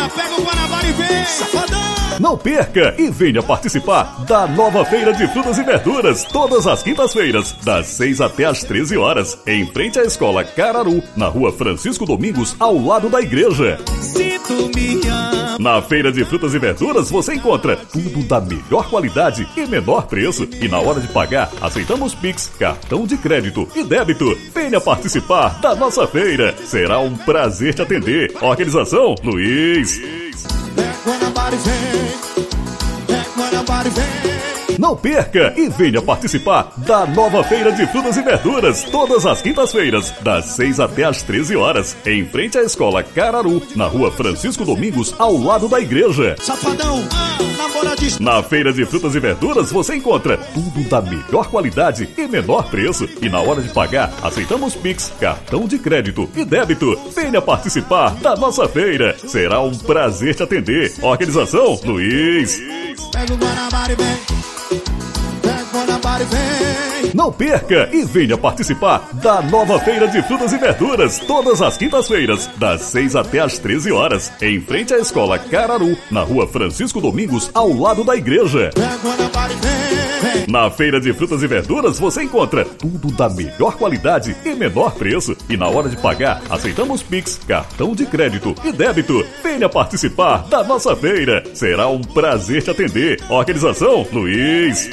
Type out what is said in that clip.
Laura, pega o Guanabara e vem! Safadão! Não perca e venha participar da nova feira de frutas e verduras, todas as quintas-feiras, das 6 até as 13 horas, em frente à escola Cararu, na rua Francisco Domingos, ao lado da igreja. Se tu me ama. Na feira de frutas e verduras você encontra tudo da melhor qualidade e menor preço. E na hora de pagar, aceitamos Pix, cartão de crédito e débito. Venha participar da nossa feira. Será um prazer te atender. Organização Luiz. Pega Não perca e venha participar da nova feira de frutas e verduras, todas as quintas-feiras, das 6 até as 13 horas, em frente à escola Cararu, na rua Francisco Domingos, ao lado da igreja. Safadão, namoradista. Na feira de frutas e verduras você encontra tudo da melhor qualidade e menor preço. E na hora de pagar, aceitamos Pix, cartão de crédito e débito. Venha participar da nossa feira. Será um prazer te atender. Organização Luiz. Pega o Guanabara e vem! Pega o Guanabara e vem! Não perca e venha participar da nova feira de frutas e verduras, todas as quintas-feiras, das 6 até as 13 horas, em frente à escola Cararu, na rua Francisco Domingos, ao lado da igreja. Pega o Guanabara e vem! vem! Na feira de frutas e verduras você encontra tudo da melhor qualidade e menor preço. E na hora de pagar, aceitamos Pix, cartão de crédito e débito. Venha participar da nossa feira. Será um prazer te atender. Organização Luiz.